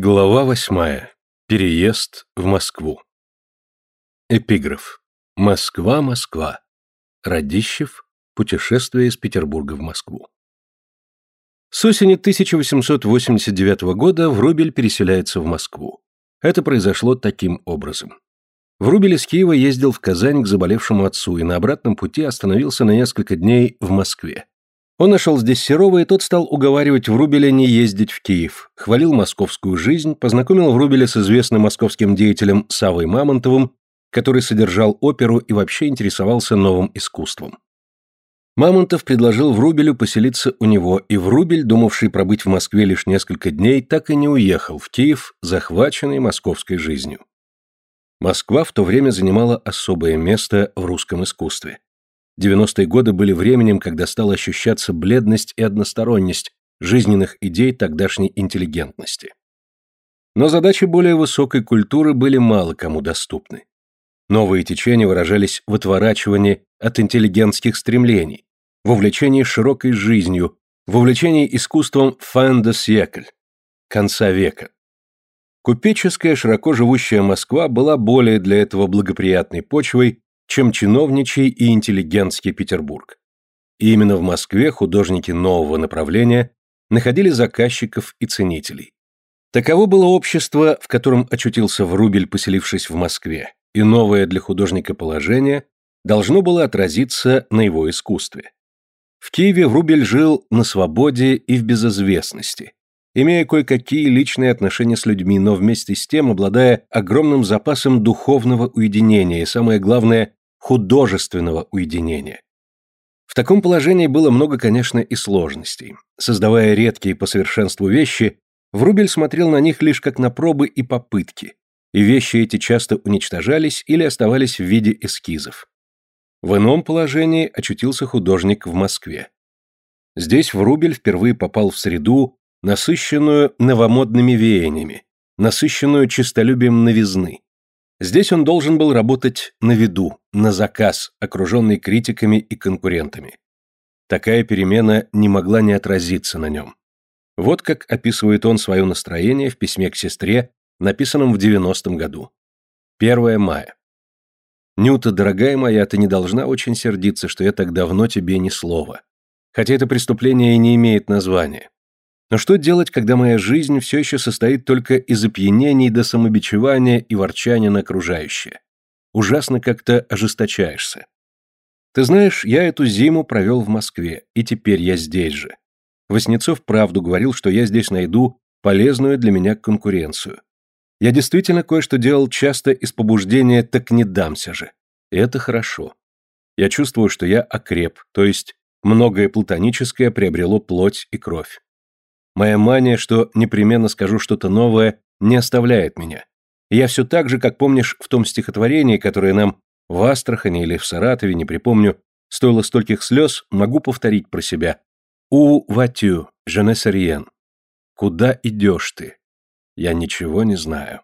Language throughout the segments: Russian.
Глава восьмая. Переезд в Москву. Эпиграф. Москва, Москва. Радищев. Путешествие из Петербурга в Москву. С осени 1889 года Врубель переселяется в Москву. Это произошло таким образом. Врубель из Киева ездил в Казань к заболевшему отцу и на обратном пути остановился на несколько дней в Москве. Он нашел здесь Серова, и тот стал уговаривать Врубеля не ездить в Киев, хвалил московскую жизнь, познакомил Врубеля с известным московским деятелем Савой Мамонтовым, который содержал оперу и вообще интересовался новым искусством. Мамонтов предложил Врубелю поселиться у него, и Врубель, думавший пробыть в Москве лишь несколько дней, так и не уехал в Киев, захваченный московской жизнью. Москва в то время занимала особое место в русском искусстве. 90-е годы были временем, когда стала ощущаться бледность и односторонность жизненных идей тогдашней интеллигентности. Но задачи более высокой культуры были мало кому доступны. Новые течения выражались в отворачивании от интеллигентских стремлений, в увлечении широкой жизнью, в увлечении искусством fin de конца века. Купеческая, широко живущая Москва была более для этого благоприятной почвой, чем чиновничий и интеллигентский Петербург. И именно в Москве художники нового направления находили заказчиков и ценителей. Таково было общество, в котором очутился Врубель, поселившись в Москве, и новое для художника положение должно было отразиться на его искусстве. В Киеве Врубель жил на свободе и в безызвестности, имея кое-какие личные отношения с людьми, но вместе с тем обладая огромным запасом духовного уединения и, самое главное, художественного уединения. В таком положении было много, конечно, и сложностей. Создавая редкие по совершенству вещи, Врубель смотрел на них лишь как на пробы и попытки, и вещи эти часто уничтожались или оставались в виде эскизов. В ином положении очутился художник в Москве. Здесь Врубель впервые попал в среду, насыщенную новомодными веяниями, насыщенную честолюбием новизны. Здесь он должен был работать на виду, на заказ, окруженный критиками и конкурентами. Такая перемена не могла не отразиться на нем. Вот как описывает он свое настроение в письме к сестре, написанном в 90-м году. 1 мая. «Нюта, дорогая моя, ты не должна очень сердиться, что я так давно тебе ни слова. Хотя это преступление и не имеет названия. Но что делать, когда моя жизнь все еще состоит только из опьянений до самобичевания и ворчания на окружающее? Ужасно как-то ожесточаешься. Ты знаешь, я эту зиму провел в Москве, и теперь я здесь же. Васнецов правду говорил, что я здесь найду полезную для меня конкуренцию. Я действительно кое-что делал часто из побуждения «так не дамся же». И это хорошо. Я чувствую, что я окреп, то есть многое платоническое приобрело плоть и кровь. Моя мания, что непременно скажу что-то новое, не оставляет меня. я все так же, как помнишь в том стихотворении, которое нам в Астрахани или в Саратове, не припомню, стоило стольких слез, могу повторить про себя. «У ватю, жене сариен». «Куда идешь ты?» Я ничего не знаю.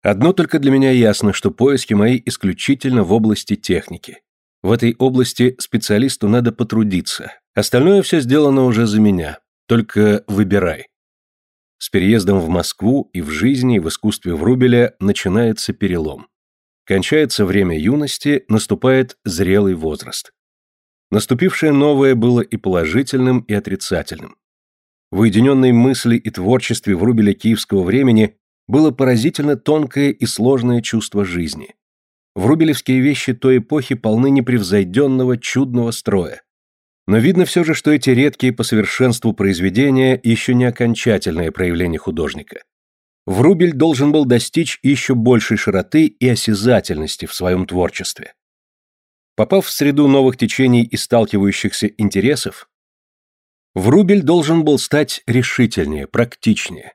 Одно только для меня ясно, что поиски мои исключительно в области техники. В этой области специалисту надо потрудиться. Остальное все сделано уже за меня. Только выбирай. С переездом в Москву и в жизни, и в искусстве Врубеля начинается перелом. Кончается время юности, наступает зрелый возраст. Наступившее новое было и положительным, и отрицательным. В уединенной мысли и творчестве Врубеля киевского времени было поразительно тонкое и сложное чувство жизни. Врубелевские вещи той эпохи полны непревзойденного чудного строя. Но видно все же, что эти редкие по совершенству произведения еще не окончательное проявление художника. Врубель должен был достичь еще большей широты и осязательности в своем творчестве. Попав в среду новых течений и сталкивающихся интересов, Врубель должен был стать решительнее, практичнее.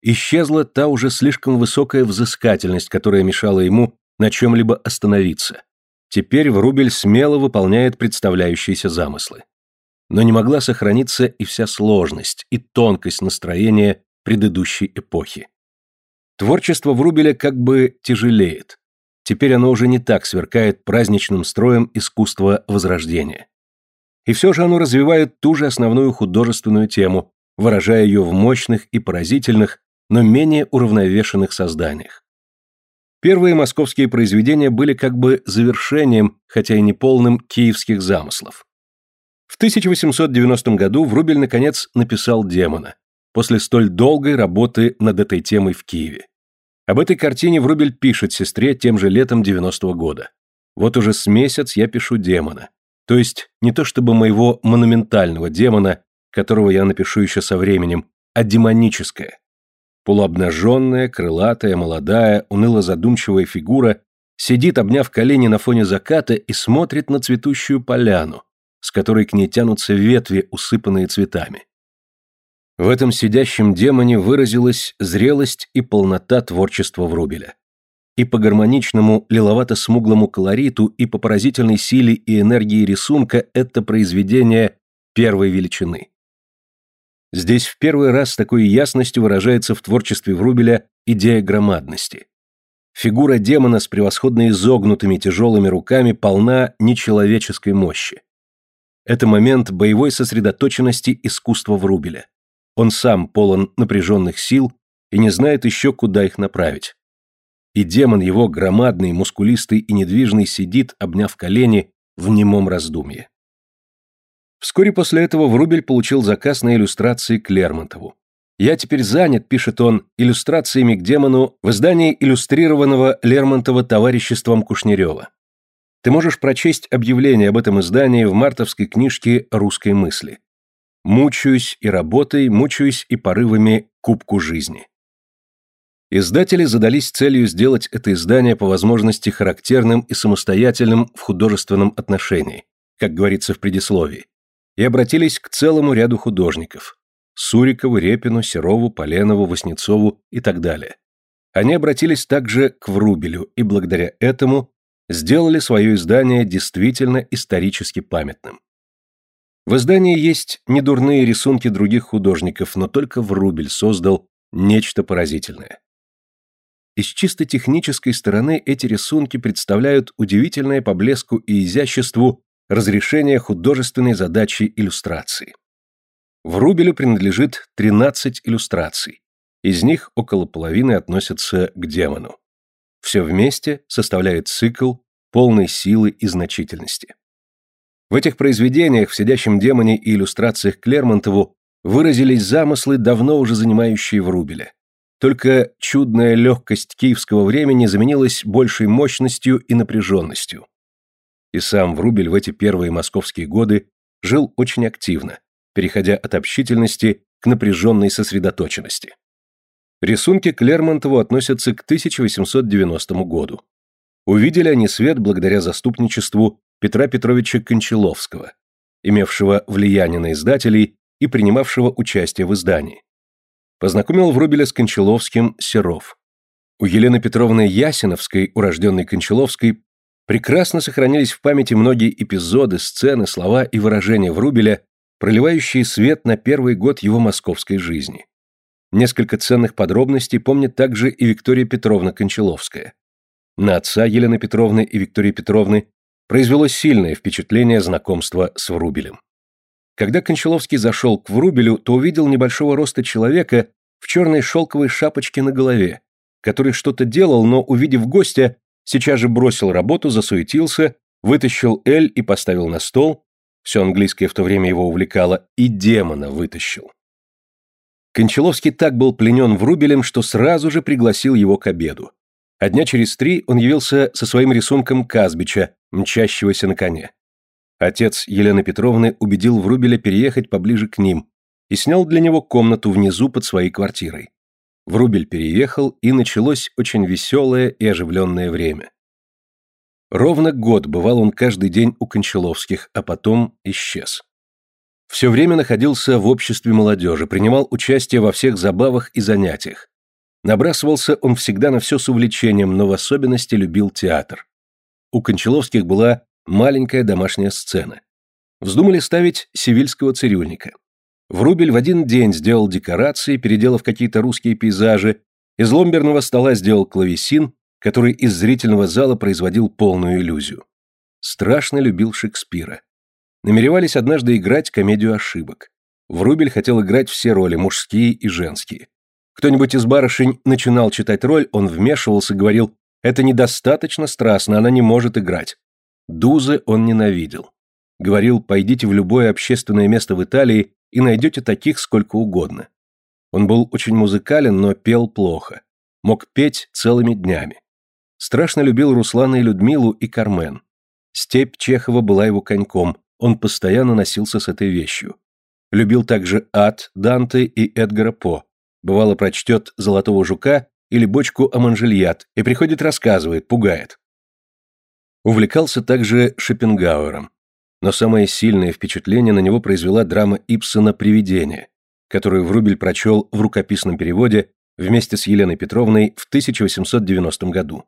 Исчезла та уже слишком высокая взыскательность, которая мешала ему на чем-либо остановиться. Теперь Врубель смело выполняет представляющиеся замыслы но не могла сохраниться и вся сложность, и тонкость настроения предыдущей эпохи. Творчество Врубеля как бы тяжелеет. Теперь оно уже не так сверкает праздничным строем искусства Возрождения. И все же оно развивает ту же основную художественную тему, выражая ее в мощных и поразительных, но менее уравновешенных созданиях. Первые московские произведения были как бы завершением, хотя и неполным, киевских замыслов. В 1890 году Врубель, наконец, написал «Демона», после столь долгой работы над этой темой в Киеве. Об этой картине Врубель пишет сестре тем же летом 90 -го года. «Вот уже с месяц я пишу демона. То есть не то чтобы моего монументального демона, которого я напишу еще со временем, а демоническое. Полуобнаженная, крылатая, молодая, уныло-задумчивая фигура сидит, обняв колени на фоне заката и смотрит на цветущую поляну, с которой к ней тянутся ветви, усыпанные цветами. В этом сидящем демоне выразилась зрелость и полнота творчества Врубеля. И по гармоничному лиловато-смуглому колориту, и по поразительной силе и энергии рисунка это произведение первой величины. Здесь в первый раз с такой ясностью выражается в творчестве Врубеля идея громадности. Фигура демона с превосходно изогнутыми тяжелыми руками полна нечеловеческой мощи. Это момент боевой сосредоточенности искусства Врубеля. Он сам полон напряженных сил и не знает еще, куда их направить. И демон его, громадный, мускулистый и недвижный, сидит, обняв колени, в немом раздумье. Вскоре после этого Врубель получил заказ на иллюстрации к Лермонтову. «Я теперь занят», — пишет он, — иллюстрациями к демону в издании иллюстрированного Лермонтова товариществом Кушнерева. Ты можешь прочесть объявление об этом издании в мартовской книжке «Русской мысли». Мучаюсь и работой, мучаюсь и порывами кубку жизни. Издатели задались целью сделать это издание по возможности характерным и самостоятельным в художественном отношении, как говорится в предисловии, и обратились к целому ряду художников – Сурикову, Репину, Серову, Поленову, Васнецову и так далее. Они обратились также к Врубелю и благодаря этому сделали свое издание действительно исторически памятным. В издании есть недурные рисунки других художников, но только Врубель создал нечто поразительное. И с чисто технической стороны эти рисунки представляют удивительное по блеску и изяществу разрешение художественной задачи иллюстрации. Врубелю принадлежит 13 иллюстраций, из них около половины относятся к демону. Все вместе составляет цикл полной силы и значительности. В этих произведениях, в «Сидящем демоне» и иллюстрациях к Лермонтову выразились замыслы, давно уже занимающие Врубеля. Только чудная легкость киевского времени заменилась большей мощностью и напряженностью. И сам Врубель в эти первые московские годы жил очень активно, переходя от общительности к напряженной сосредоточенности. Рисунки к Лермонтову относятся к 1890 году. Увидели они свет благодаря заступничеству Петра Петровича Кончаловского, имевшего влияние на издателей и принимавшего участие в издании. Познакомил Врубеля с Кончаловским Серов. У Елены Петровны Ясиновской, урожденной Кончаловской, прекрасно сохранились в памяти многие эпизоды, сцены, слова и выражения Врубеля, проливающие свет на первый год его московской жизни. Несколько ценных подробностей помнит также и Виктория Петровна Кончаловская. На отца Елены Петровны и Виктории Петровны произвело сильное впечатление знакомства с Врубелем. Когда Кончаловский зашел к Врубелю, то увидел небольшого роста человека в черной шелковой шапочке на голове, который что-то делал, но, увидев гостя, сейчас же бросил работу, засуетился, вытащил Эль и поставил на стол, все английское в то время его увлекало, и демона вытащил. Кончаловский так был пленен Врубелем, что сразу же пригласил его к обеду. А дня через три он явился со своим рисунком Казбича, мчащегося на коне. Отец Елены Петровны убедил Врубеля переехать поближе к ним и снял для него комнату внизу под своей квартирой. Врубель переехал, и началось очень веселое и оживленное время. Ровно год бывал он каждый день у Кончаловских, а потом исчез. Все время находился в обществе молодежи, принимал участие во всех забавах и занятиях, Набрасывался он всегда на все с увлечением, но в особенности любил театр. У Кончаловских была маленькая домашняя сцена. Вздумали ставить сивильского цирюльника. Врубель в один день сделал декорации, переделав какие-то русские пейзажи, из ломберного стола сделал клавесин, который из зрительного зала производил полную иллюзию. Страшно любил Шекспира. Намеревались однажды играть комедию ошибок. Врубель хотел играть все роли, мужские и женские. Кто-нибудь из барышень начинал читать роль, он вмешивался, говорил, это недостаточно страстно, она не может играть. Дузы он ненавидел. Говорил, пойдите в любое общественное место в Италии и найдете таких сколько угодно. Он был очень музыкален, но пел плохо. Мог петь целыми днями. Страшно любил Руслана и Людмилу и Кармен. Степь Чехова была его коньком, он постоянно носился с этой вещью. Любил также Ад, Данте и Эдгара По. Бывало прочтет «Золотого жука» или «Бочку Аманжельят» и приходит рассказывает, пугает. Увлекался также Шопенгауэром. Но самое сильное впечатление на него произвела драма Ипсона «Привидение», которую Врубель прочел в рукописном переводе вместе с Еленой Петровной в 1890 году.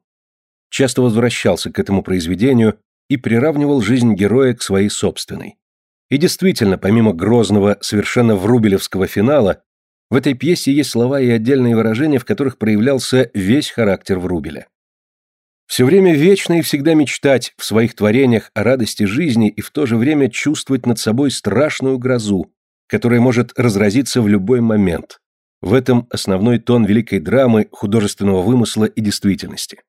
Часто возвращался к этому произведению и приравнивал жизнь героя к своей собственной. И действительно, помимо грозного, совершенно врубелевского финала, в этой пьесе есть слова и отдельные выражения, в которых проявлялся весь характер Врубеля. Все время вечно и всегда мечтать в своих творениях о радости жизни и в то же время чувствовать над собой страшную грозу, которая может разразиться в любой момент. В этом основной тон великой драмы, художественного вымысла и действительности.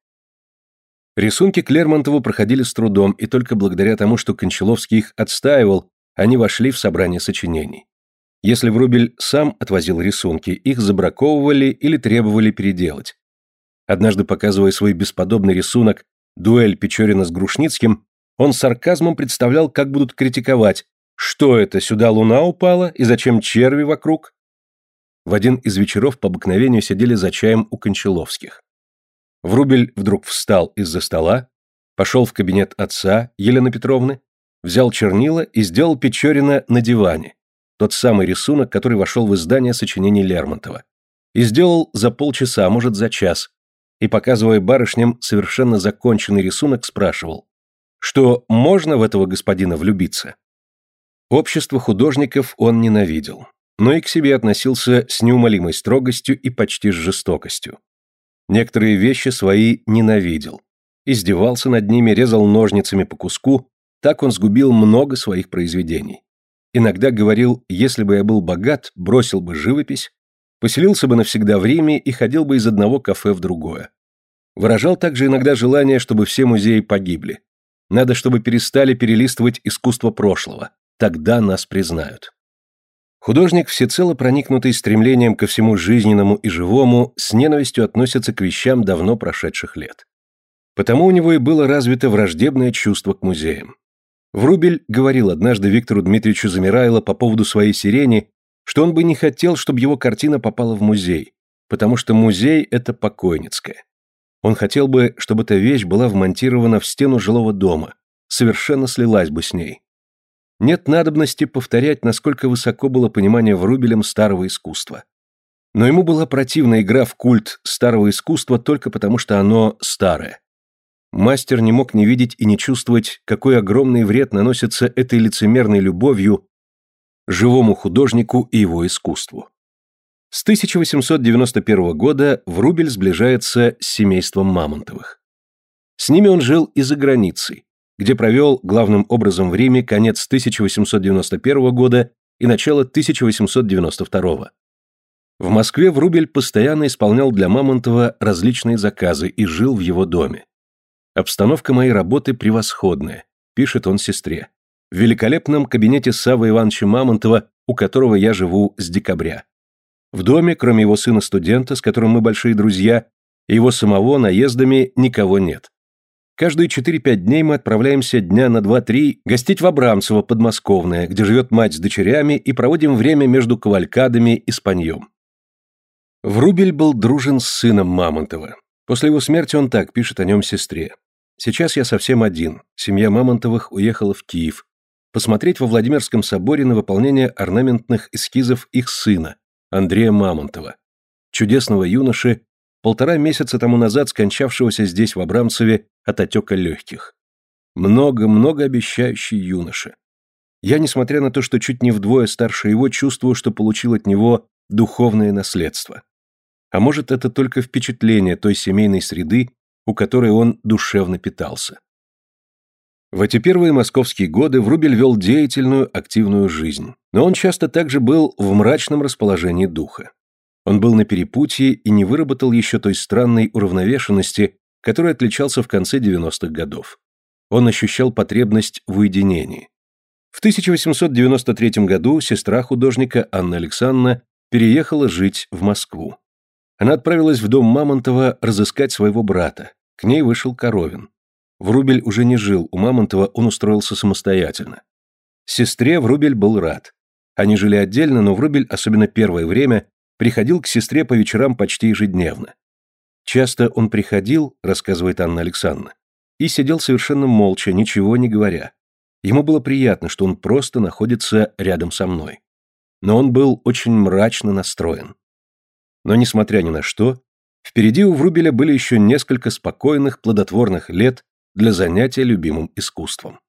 Рисунки Клермонтову проходили с трудом, и только благодаря тому, что Кончаловский их отстаивал, они вошли в собрание сочинений. Если Врубель сам отвозил рисунки, их забраковывали или требовали переделать. Однажды, показывая свой бесподобный рисунок «Дуэль Печорина с Грушницким», он сарказмом представлял, как будут критиковать «Что это, сюда луна упала? И зачем черви вокруг?» В один из вечеров по обыкновению сидели за чаем у Кончаловских. Врубель вдруг встал из-за стола, пошел в кабинет отца, Елены Петровны, взял чернила и сделал Печорина на диване, тот самый рисунок, который вошел в издание сочинений Лермонтова. И сделал за полчаса, а может за час, и, показывая барышням совершенно законченный рисунок, спрашивал, что можно в этого господина влюбиться. Общество художников он ненавидел, но и к себе относился с неумолимой строгостью и почти с жестокостью. Некоторые вещи свои ненавидел, издевался над ними, резал ножницами по куску, так он сгубил много своих произведений. Иногда говорил, если бы я был богат, бросил бы живопись, Поселился бы навсегда в Риме и ходил бы из одного кафе в другое. Выражал также иногда желание, чтобы все музеи погибли. Надо, чтобы перестали перелистывать искусство прошлого. Тогда нас признают. Художник, всецело проникнутый стремлением ко всему жизненному и живому, с ненавистью относится к вещам давно прошедших лет. Потому у него и было развито враждебное чувство к музеям. Врубель говорил однажды Виктору Дмитриевичу Замирайло по поводу своей сирени, что он бы не хотел, чтобы его картина попала в музей, потому что музей – это покойницкая. Он хотел бы, чтобы эта вещь была вмонтирована в стену жилого дома, совершенно слилась бы с ней. Нет надобности повторять, насколько высоко было понимание Врубелем старого искусства. Но ему была противна игра в культ старого искусства только потому, что оно старое. Мастер не мог не видеть и не чувствовать, какой огромный вред наносится этой лицемерной любовью живому художнику и его искусству. С 1891 года Врубель сближается с семейством Мамонтовых. С ними он жил и за границей, где провел главным образом в Риме конец 1891 года и начало 1892. В Москве Врубель постоянно исполнял для Мамонтова различные заказы и жил в его доме. «Обстановка моей работы превосходная», – пишет он сестре в великолепном кабинете Савы Ивановича Мамонтова, у которого я живу с декабря. В доме, кроме его сына-студента, с которым мы большие друзья, его самого наездами никого нет. Каждые 4-5 дней мы отправляемся дня на 2-3 гостить в Абрамцево, подмосковное, где живет мать с дочерями, и проводим время между кавалькадами и спаньем. Врубель был дружен с сыном Мамонтова. После его смерти он так пишет о нем сестре. «Сейчас я совсем один. Семья Мамонтовых уехала в Киев посмотреть во Владимирском соборе на выполнение орнаментных эскизов их сына, Андрея Мамонтова, чудесного юноши, полтора месяца тому назад скончавшегося здесь, в Абрамцеве, от отека легких. Много-много обещающий юноша. Я, несмотря на то, что чуть не вдвое старше его, чувствую, что получил от него духовное наследство. А может, это только впечатление той семейной среды, у которой он душевно питался. В эти первые московские годы Врубель вел деятельную, активную жизнь, но он часто также был в мрачном расположении духа. Он был на перепутье и не выработал еще той странной уравновешенности, которой отличался в конце 90-х годов. Он ощущал потребность в уединении. В 1893 году сестра художника Анна Александровна переехала жить в Москву. Она отправилась в дом Мамонтова разыскать своего брата. К ней вышел Коровин. Врубель уже не жил, у Мамонтова он устроился самостоятельно. Сестре Врубель был рад. Они жили отдельно, но Врубель, особенно первое время, приходил к сестре по вечерам почти ежедневно. Часто он приходил, рассказывает Анна Александровна, и сидел совершенно молча, ничего не говоря. Ему было приятно, что он просто находится рядом со мной. Но он был очень мрачно настроен. Но, несмотря ни на что, впереди у Врубеля были еще несколько спокойных, плодотворных лет для занятия любимым искусством.